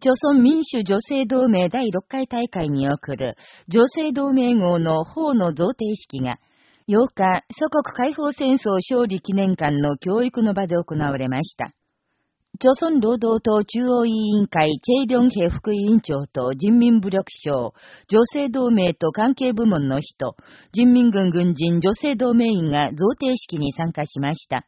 朝鮮民主女性同盟第6回大会に送る女性同盟号の法の贈呈式が8日、祖国解放戦争勝利記念館の教育の場で行われました。朝鮮労働党中央委員会チェイ・リョンヘ副委員長と人民武力省、女性同盟と関係部門の人、人民軍軍人女性同盟員が贈呈式に参加しました。